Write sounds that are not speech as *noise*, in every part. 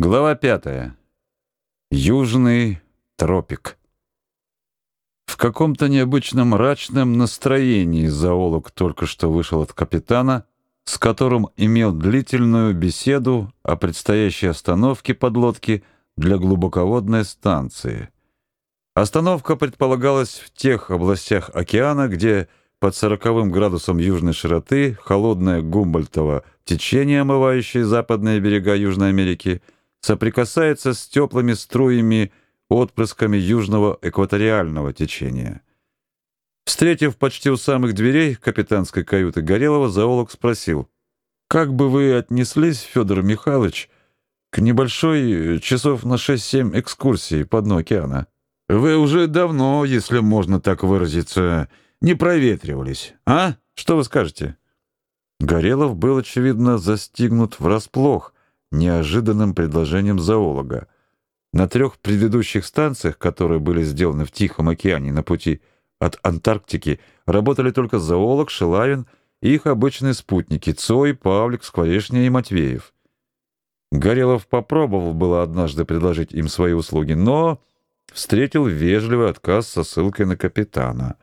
Глава пятая. Южный тропик. В каком-то необычном мрачном настроении зоолог только что вышел от капитана, с которым имел длительную беседу о предстоящей остановке подлодки для глубоководной станции. Остановка предполагалась в тех областях океана, где под 40 градусом южной широты холодное Гумбольтово течение, омывающее западные берега Южной Америки, соприкасается с теплыми струями, отпрысками южного экваториального течения. Встретив почти у самых дверей капитанской каюты Горелого, зоолог спросил, «Как бы вы отнеслись, Федор Михайлович, к небольшой э, часов на 6-7 экскурсии по дну океана? Вы уже давно, если можно так выразиться, не проветривались, а? Что вы скажете?» Горелов был, очевидно, застигнут врасплох, неожиданным предложением зоолога. На трех предыдущих станциях, которые были сделаны в Тихом океане на пути от Антарктики, работали только зоолог, Шилавин и их обычные спутники Цой, Павлик, Скворечня и Матвеев. Горелов попробовал было однажды предложить им свои услуги, но встретил вежливый отказ со ссылкой на капитана.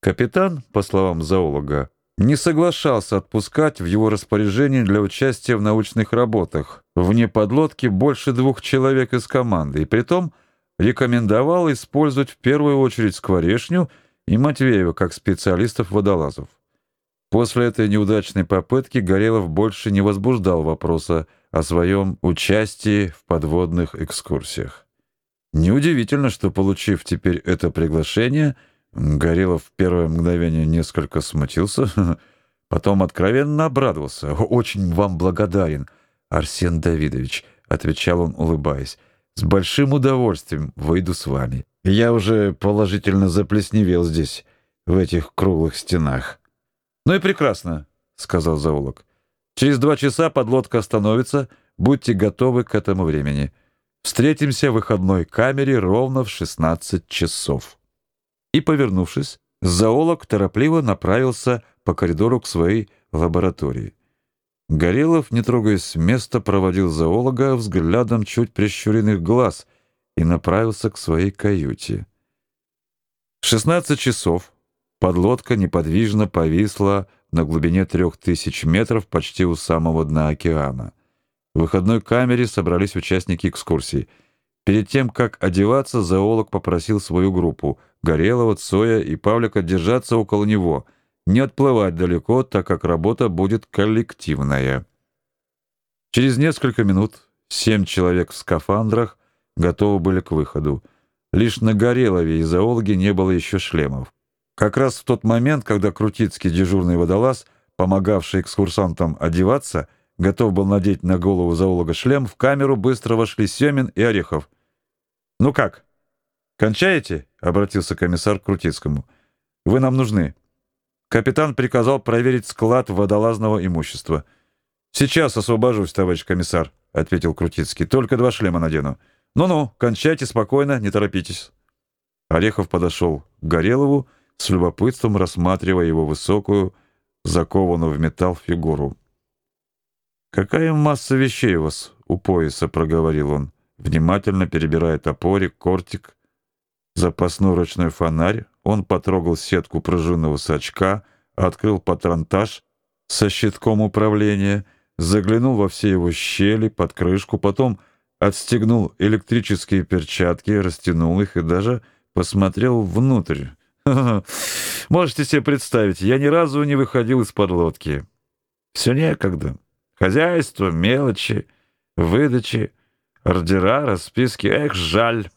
Капитан, по словам зоолога, не соглашался отпускать в его распоряжение для участия в научных работах вне подлодки больше двух человек из команды, и притом рекомендовал использовать в первую очередь Скворешню и Матвеева как специалистов-водолазов. После этой неудачной попытки Горелов больше не возбуждал вопроса о своем участии в подводных экскурсиях. Неудивительно, что, получив теперь это приглашение, Горелов в первое мгновение несколько смутился, *laughs* потом откровенно обрадовался. «Очень вам благодарен, Арсен Давидович», — отвечал он, улыбаясь. «С большим удовольствием выйду с вами. Я уже положительно заплесневел здесь, в этих круглых стенах». «Ну и прекрасно», — сказал зоолог. «Через два часа подлодка остановится, будьте готовы к этому времени. Встретимся в выходной камере ровно в 16 часов» и, повернувшись, зоолог торопливо направился по коридору к своей лаборатории. Горелов, не трогаясь с места, проводил зоолога взглядом чуть прищуренных глаз и направился к своей каюте. В 16 часов подлодка неподвижно повисла на глубине трех тысяч метров почти у самого дна океана. В выходной камере собрались участники экскурсии — Перед тем, как одеваться, зоолог попросил свою группу Горелого, Цоя и Павлика держаться около него, не отплывать далеко, так как работа будет коллективная. Через несколько минут семь человек в скафандрах готовы были к выходу. Лишь на Горелове и зоологе не было еще шлемов. Как раз в тот момент, когда Крутицкий дежурный водолаз, помогавший экскурсантам одеваться, готов был надеть на голову зоолога шлем, в камеру быстро вошли Семин и Орехов. «Ну как, кончаете?» — обратился комиссар к Крутицкому. «Вы нам нужны». Капитан приказал проверить склад водолазного имущества. «Сейчас освобожусь, товарищ комиссар», — ответил Крутицкий. «Только два шлема надену». «Ну-ну, кончайте спокойно, не торопитесь». Орехов подошел к Горелову, с любопытством рассматривая его высокую, закованную в металл фигуру. «Какая масса вещей у вас у пояса?» — проговорил он, внимательно перебирая топорик, кортик, запасной ручной фонарь. Он потрогал сетку пружинного сачка, открыл патронтаж со щитком управления, заглянул во все его щели, под крышку, потом отстегнул электрические перчатки, растянул их и даже посмотрел внутрь. *laughs* Можете себе представить, я ни разу не выходил из-под лодки. Все некогда. Хозяйство, мелочи, выдачи, ордера, расписки. Эх, жаль.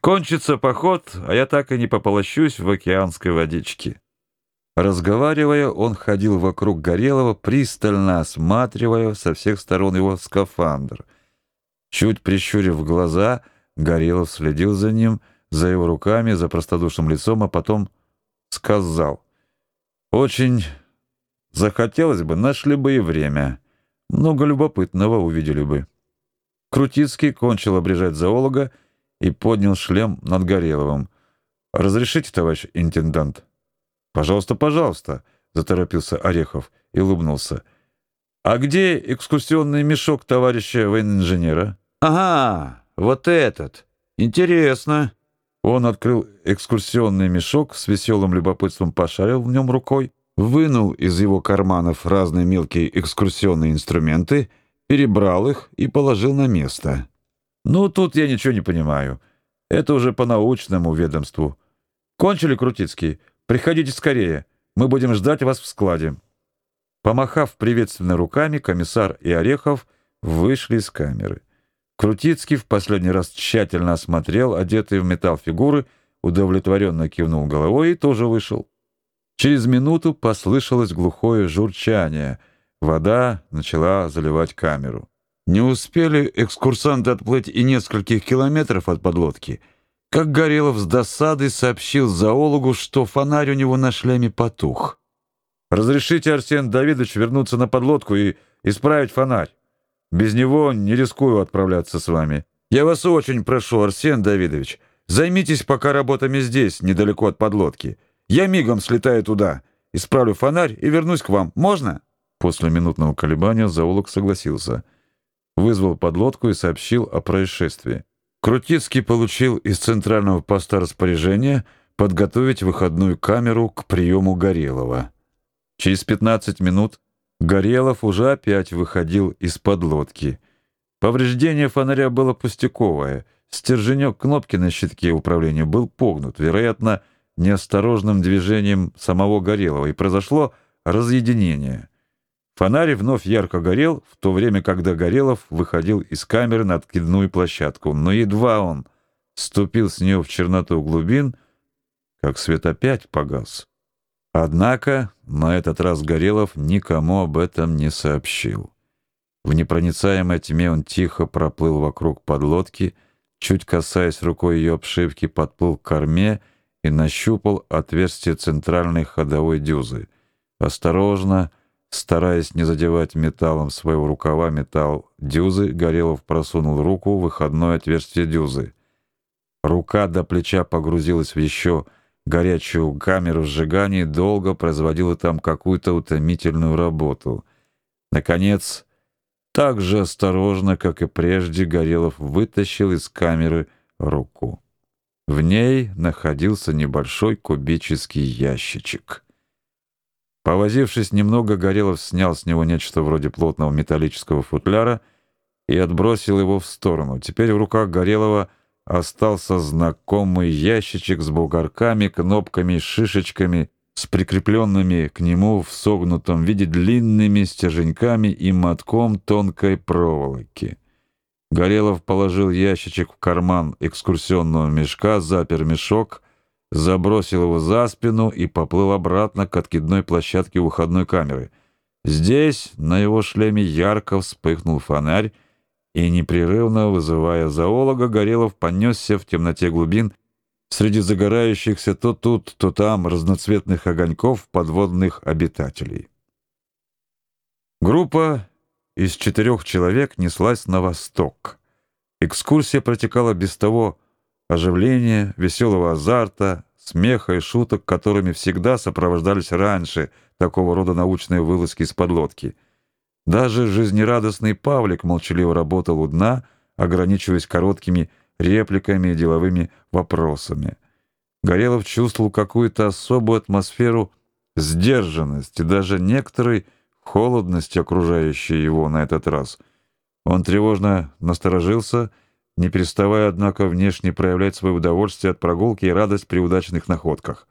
Кончится поход, а я так и не пополощусь в океанской водичке. Разговаривая, он ходил вокруг Горелого, пристально осматривая со всех сторон его скафандр. Чуть прищурив глаза, Горелов следил за ним, за его руками, за простодушным лицом, а потом сказал. «Очень захотелось бы, нашли бы и время». Много любопытного увидели бы. Крутицкий кончил обрежать зоолога и поднял шлем над Гореловым. «Разрешите, товарищ интендант?» «Пожалуйста, пожалуйста», — заторопился Орехов и улыбнулся. А где экскурсионный мешок товарища военинженера? Ага, вот этот. Интересно. Он открыл экскурсионный мешок, с веселым любопытством пошарил в нем рукой, вынул из его карманов разные мелкие экскурсионные инструменты, перебрал их и положил на место. Ну, тут я ничего не понимаю. Это уже по научному ведомству. Кончили, Крутицкий? Приходите скорее. Мы будем ждать вас в складе. Помахав приветственно руками, комиссар и Орехов вышли из камеры. Крутицкий в последний раз тщательно осмотрел одетые в металл фигуры, удовлетворенно кивнул головой и тоже вышел. Через минуту послышалось глухое журчание. Вода начала заливать камеру. Не успели экскурсанты отплыть и нескольких километров от подлодки, как Горелов с досадой сообщил зоологу, что фонарь у него на шлеме потух. «Разрешите, Арсен Давидович, вернуться на подлодку и исправить фонарь. Без него не рискую отправляться с вами. Я вас очень прошу, Арсен Давидович, займитесь пока работами здесь, недалеко от подлодки. Я мигом слетаю туда, исправлю фонарь и вернусь к вам. Можно?» После минутного колебания зоолог согласился — вызвал подлодку и сообщил о происшествии. Крутицкий получил из центрального поста распоряжение подготовить выходную камеру к приему Горелова. Через 15 минут Горелов уже опять выходил из подлодки. Повреждение фонаря было пустяковое. Стерженек кнопки на щитке управления был погнут, вероятно, неосторожным движением самого Горелова, и произошло разъединение. Фонарь вновь ярко горел, в то время, когда Горелов выходил из камеры на откидную площадку. Но едва он ступил с нее в черноту глубин, как свет опять погас. Однако на этот раз Горелов никому об этом не сообщил. В непроницаемой тьме он тихо проплыл вокруг подлодки, чуть касаясь рукой ее обшивки, подплыл к корме и нащупал отверстие центральной ходовой дюзы. Осторожно, Стараясь не задевать металлом своего рукава металл дюзы, Горелов просунул руку в выходное отверстие дюзы. Рука до плеча погрузилась в еще горячую камеру сжигания и долго производила там какую-то утомительную работу. Наконец, так же осторожно, как и прежде, Горелов вытащил из камеры руку. В ней находился небольшой кубический ящичек. Повозившись немного, Горелов снял с него нечто вроде плотного металлического футляра и отбросил его в сторону. Теперь в руках Горелова остался знакомый ящичек с бугорками, кнопками, шишечками, с прикрепленными к нему в согнутом виде длинными стерженьками и мотком тонкой проволоки. Горелов положил ящичек в карман экскурсионного мешка, запер мешок забросил его за спину и поплыл обратно к откидной площадке выходной камеры. Здесь на его шлеме ярко вспыхнул фонарь, и непрерывно вызывая зоолога, Горелов понесся в темноте глубин среди загорающихся то тут, то там разноцветных огоньков подводных обитателей. Группа из четырех человек неслась на восток. Экскурсия протекала без того оживления, веселого азарта, смеха и шуток, которыми всегда сопровождались раньше такого рода научные вылазки из подлодки. Даже жизнерадостный Павлик молчаливо работал у дна, ограничиваясь короткими репликами и деловыми вопросами. Горелов чувствовал какую-то особую атмосферу сдержанности, даже некоторой холодности, окружающей его на этот раз. Он тревожно насторожился не переставая, однако, внешне проявлять свое удовольствие от прогулки и радость при удачных находках.